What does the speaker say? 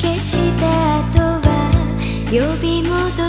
消した後は呼び戻す